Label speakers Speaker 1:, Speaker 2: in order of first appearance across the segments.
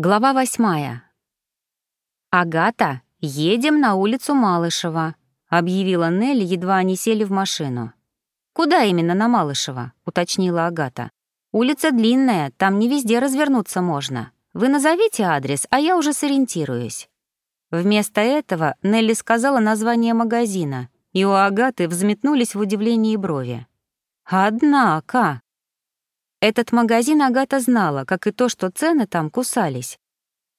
Speaker 1: Глава восьмая. «Агата, едем на улицу Малышева», — объявила Нелли, едва они сели в машину. «Куда именно на Малышева?» — уточнила Агата. «Улица длинная, там не везде развернуться можно. Вы назовите адрес, а я уже сориентируюсь». Вместо этого Нелли сказала название магазина, и у Агаты взметнулись в удивлении брови. «Однако», этот магазин Агата знала, как и то, что цены там кусались.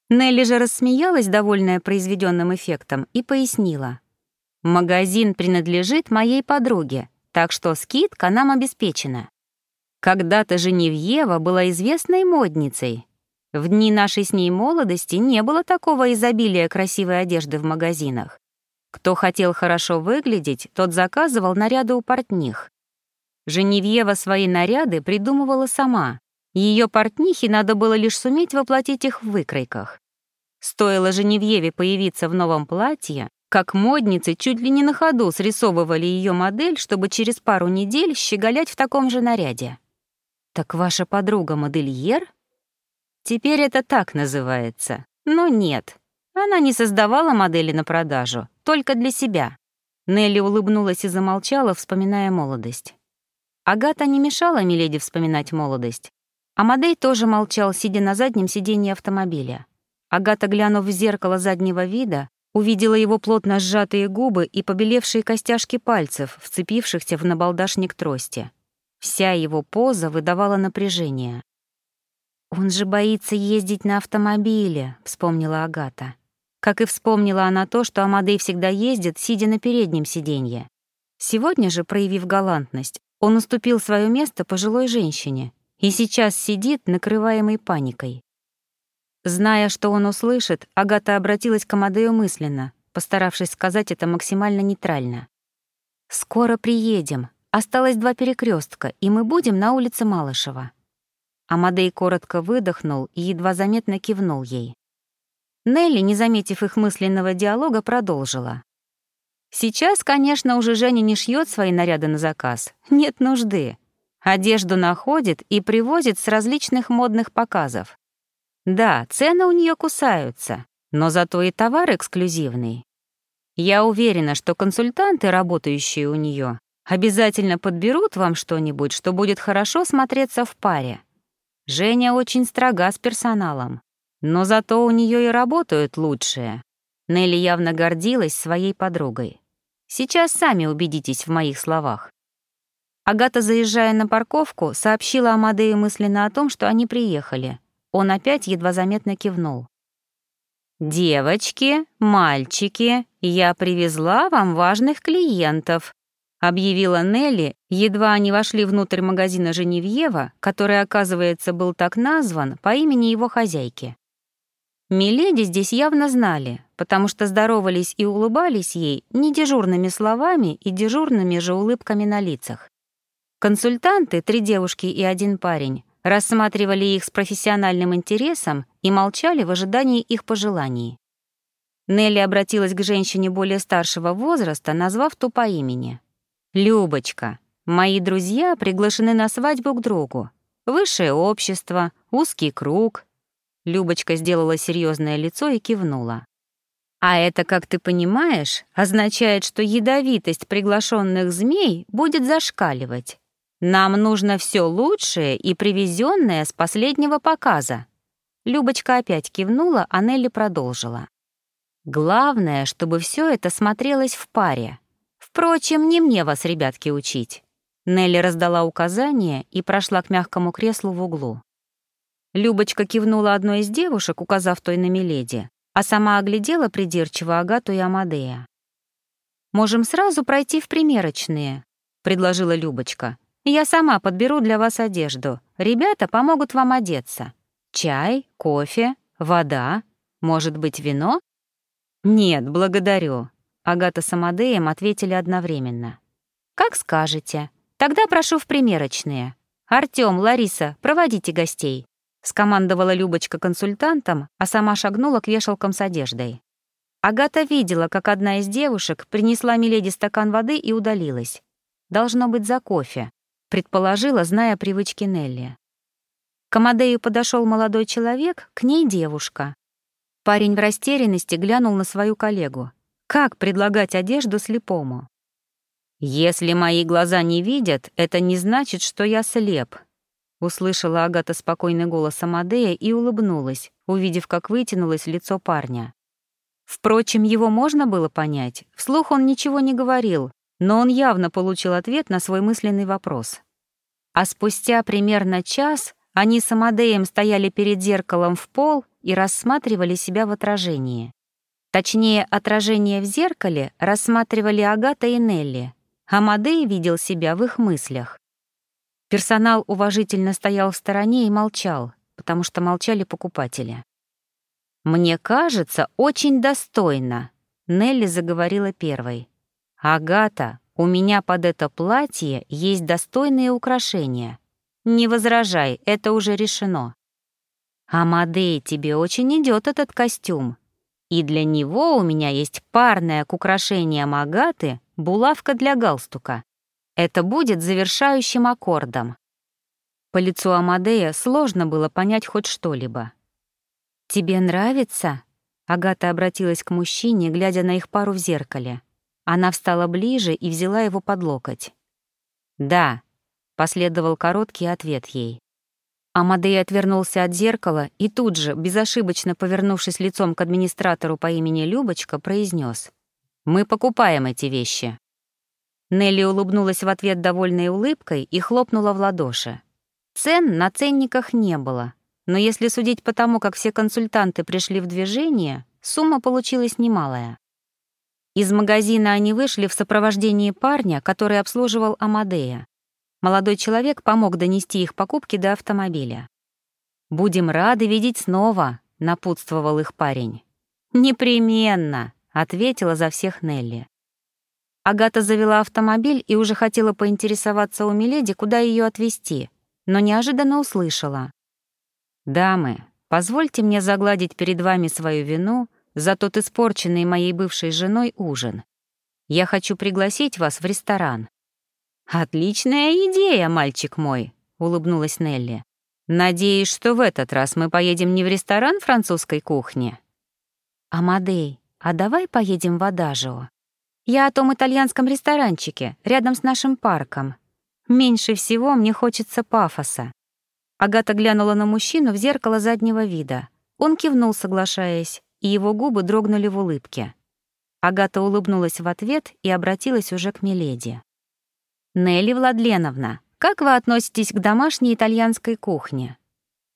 Speaker 1: Нелли же рассмеялась, довольная произведенным эффектом, и пояснила. «Магазин принадлежит моей подруге, так что скидка нам обеспечена. Когда-то Женевьева была известной модницей. В дни нашей с ней молодости не было такого изобилия красивой одежды в магазинах. Кто хотел хорошо выглядеть, тот заказывал наряды у портних. Женевьева свои наряды придумывала сама. Ее портнихе надо было лишь суметь воплотить их в выкройках. Стоило Женевьеве появиться в новом платье, как модницы чуть ли не на ходу срисовывали ее модель, чтобы через пару недель щеголять в таком же наряде. «Так ваша подруга модельер?» «Теперь это так называется. Но нет, она не создавала модели на продажу, только для себя». Нелли улыбнулась и замолчала, вспоминая молодость. Агата не мешала Миледи вспоминать молодость. Амадей тоже молчал, сидя на заднем сиденье автомобиля. Агата, глянув в зеркало заднего вида, увидела его плотно сжатые губы и побелевшие костяшки пальцев, вцепившихся в набалдашник трости. Вся его поза выдавала напряжение. «Он же боится ездить на автомобиле», — вспомнила Агата. Как и вспомнила она то, что Амадей всегда ездит, сидя на переднем сиденье. Сегодня же, проявив галантность, он уступил свое место пожилой женщине и сейчас сидит, накрываемый паникой. Зная, что он услышит, Агата обратилась к Амадею мысленно, постаравшись сказать это максимально нейтрально. «Скоро приедем. Осталось два перекрестка, и мы будем на улице Малышева». Амадей коротко выдохнул и едва заметно кивнул ей. Нелли, не заметив их мысленного диалога, продолжила. Сейчас, конечно, уже Женя не шьет свои наряды на заказ. Нет нужды. Одежду находит и привозит с различных модных показов. Да, цены у нее кусаются, но зато и товар эксклюзивный. Я уверена, что консультанты, работающие у нее, обязательно подберут вам что-нибудь, что будет хорошо смотреться в паре. Женя очень строга с персоналом, но зато у нее и работают лучшие. Нелли явно гордилась своей подругой. Сейчас сами убедитесь в моих словах. Агата, заезжая на парковку, сообщила Амадею мысленно о том, что они приехали. Он опять едва заметно кивнул. «Девочки, мальчики, я привезла вам важных клиентов», объявила Нелли, едва они вошли внутрь магазина Женевьева, который, оказывается, был так назван по имени его хозяйки. Миледи здесь явно знали, потому что здоровались и улыбались ей не дежурными словами и дежурными же улыбками на лицах. Консультанты, три девушки и один парень, рассматривали их с профессиональным интересом и молчали в ожидании их пожеланий. Нелли обратилась к женщине более старшего возраста, назвав ту по имени. «Любочка, мои друзья приглашены на свадьбу к другу. Высшее общество, узкий круг, Любочка сделала серьезное лицо и кивнула. А это, как ты понимаешь, означает, что ядовитость приглашенных змей будет зашкаливать. Нам нужно все лучшее и привезенное с последнего показа. Любочка опять кивнула, а Нелли продолжила. Главное, чтобы все это смотрелось в паре. Впрочем, не мне вас, ребятки, учить. Нелли раздала указание и прошла к мягкому креслу в углу. Любочка кивнула одной из девушек, указав той на Миледи, а сама оглядела придирчиво Агату и Амадея. «Можем сразу пройти в примерочные», — предложила Любочка. «Я сама подберу для вас одежду. Ребята помогут вам одеться. Чай, кофе, вода, может быть, вино?» «Нет, благодарю», — Агата с Амадеем ответили одновременно. «Как скажете. Тогда прошу в примерочные. Артём, Лариса, проводите гостей». — скомандовала Любочка консультантом, а сама шагнула к вешалкам с одеждой. Агата видела, как одна из девушек принесла Миледи стакан воды и удалилась. «Должно быть за кофе», — предположила, зная привычки Нелли. К Амадею подошел молодой человек, к ней девушка. Парень в растерянности глянул на свою коллегу. Как предлагать одежду слепому? «Если мои глаза не видят, это не значит, что я слеп», — услышала Агата спокойный голос Амадея и улыбнулась, увидев, как вытянулось лицо парня. Впрочем, его можно было понять. Вслух он ничего не говорил, но он явно получил ответ на свой мысленный вопрос. А спустя примерно час они с Амадеем стояли перед зеркалом в пол и рассматривали себя в отражении. Точнее, отражение в зеркале рассматривали Агата и Нелли. Амадей видел себя в их мыслях. Персонал уважительно стоял в стороне и молчал, потому что молчали покупатели. «Мне кажется, очень достойно», — Нелли заговорила первой. «Агата, у меня под это платье есть достойные украшения. Не возражай, это уже решено. Амадей, тебе очень идет этот костюм. И для него у меня есть парная к украшениям Агаты булавка для галстука. Это будет завершающим аккордом. По лицу Амадея сложно было понять хоть что-либо. «Тебе нравится?» Агата обратилась к мужчине, глядя на их пару в зеркале. Она встала ближе и взяла его под локоть. «Да», Последовал короткий ответ ей. Амадей отвернулся от зеркала и тут же, безошибочно повернувшись лицом к администратору по имени Любочка, произнес: «Мы покупаем эти вещи». Нелли улыбнулась в ответ довольной улыбкой и хлопнула в ладоши. Цен на ценниках не было, но если судить по тому, как все консультанты пришли в движение, сумма получилась немалая. Из магазина они вышли в сопровождении парня, который обслуживал Амадея. Молодой человек помог донести их покупки до автомобиля. «Будем рады видеть снова», — напутствовал их парень. «Непременно», — ответила за всех Нелли. Агата завела автомобиль и уже хотела поинтересоваться у Миледи, куда ее отвезти, но неожиданно услышала. «Дамы, позвольте мне загладить перед вами свою вину за тот испорченный моей бывшей женой ужин. Я хочу пригласить вас в ресторан. «Отличная идея, мальчик мой», — улыбнулась Нелли. «Надеюсь, что в этот раз мы поедем не в ресторан французской кухни». «Амадей, а давай поедем в Адажио? Я о том итальянском ресторанчике, рядом с нашим парком. Меньше всего мне хочется пафоса». Агата глянула на мужчину в зеркало заднего вида. Он кивнул, соглашаясь, и его губы дрогнули в улыбке. Агата улыбнулась в ответ и обратилась уже к Миледи. Нелли Владленовна, как вы относитесь к домашней итальянской кухне?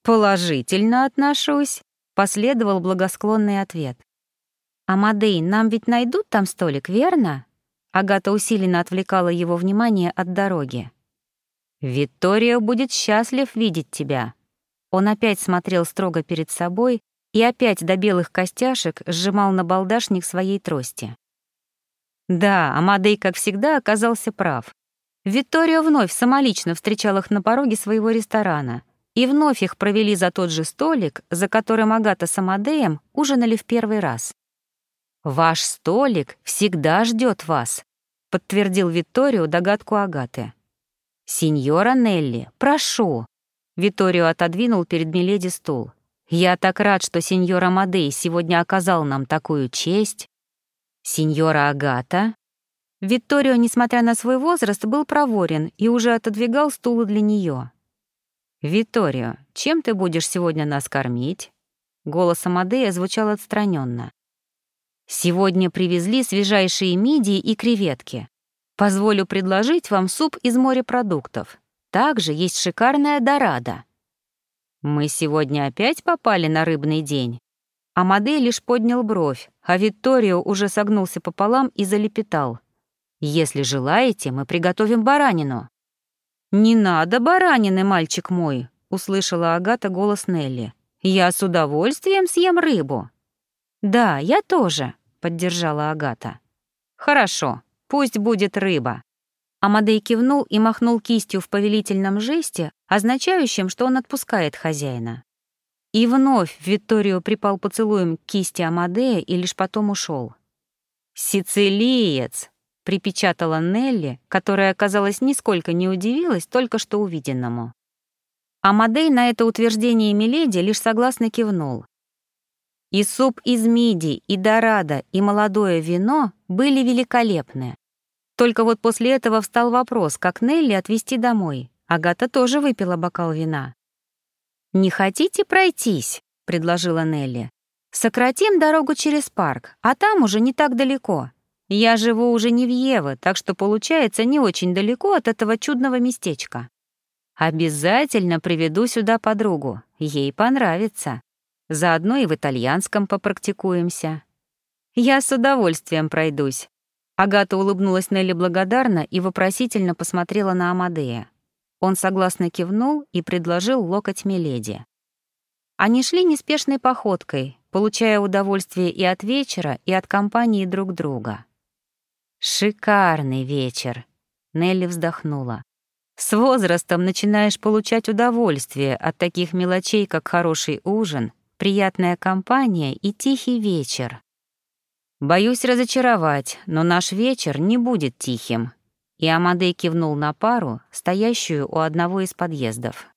Speaker 1: Положительно отношусь, последовал благосклонный ответ. Амадей, нам ведь найдут там столик, верно? Агата усиленно отвлекала его внимание от дороги. «Витторио будет счастлив видеть тебя». Он опять смотрел строго перед собой и опять до белых костяшек сжимал на балдашник своей трости. Да, Амадей, как всегда, оказался прав. Виктория вновь самолично встречал их на пороге своего ресторана, и вновь их провели за тот же столик, за которым Агата с Амадеем ужинали в первый раз. «Ваш столик всегда ждет вас», — подтвердил Витторио догадку Агаты. «Синьора Нелли, прошу». Витторио отодвинул перед Миледи стул. «Я так рад, что сеньор Амадей сегодня оказал нам такую честь». «Сеньора Агата?» Витторио, несмотря на свой возраст, был проворен и уже отодвигал стулы для нее. «Витторио, чем ты будешь сегодня нас кормить?» Голос Амадея звучал отстраненно. «Сегодня привезли свежайшие мидии и креветки. Позволю предложить вам суп из морепродуктов. Также есть шикарная дорада». «Мы сегодня опять попали на рыбный день?» Амадей лишь поднял бровь, а Витторио уже согнулся пополам и залепетал. Если желаете, мы приготовим баранину». «Не надо баранины, мальчик мой», — услышала Агата голос Нелли. «Я с удовольствием съем рыбу». «Да, я тоже», — поддержала Агата. «Хорошо, пусть будет рыба». Амадей кивнул и махнул кистью в повелительном жесте, означающем, что он отпускает хозяина. И вновь Викторио припал поцелуем к кисти Амадея и лишь потом ушел. «Сицилиец!» — припечатала Нелли, которая, казалось, нисколько не удивилась только что увиденному. Амадей на это утверждение Миледи лишь согласно кивнул. И суп из мидий, и дорадо, и молодое вино были великолепны. Только вот после этого встал вопрос, как Нелли отвезти домой. Агата тоже выпила бокал вина. «Не хотите пройтись?» — предложила Нелли. «Сократим дорогу через парк, а там уже не так далеко. Я живу уже не в Ево, так что получается не очень далеко от этого чудного местечка». Обязательно приведу сюда подругу. Ей понравится. Заодно и в итальянском попрактикуемся. Я с удовольствием пройдусь. Агата улыбнулась Нелли благодарно и вопросительно посмотрела на Амадея. Он согласно кивнул и предложил локоть Миледи. Они шли неспешной походкой, получая удовольствие и от вечера, и от компании друг друга. «Шикарный вечер!» — Нелли вздохнула. С возрастом начинаешь получать удовольствие от таких мелочей, как хороший ужин, приятная компания и тихий вечер. Боюсь разочаровать, но наш вечер не будет тихим. И Амадей кивнул на пару, стоящую у одного из подъездов.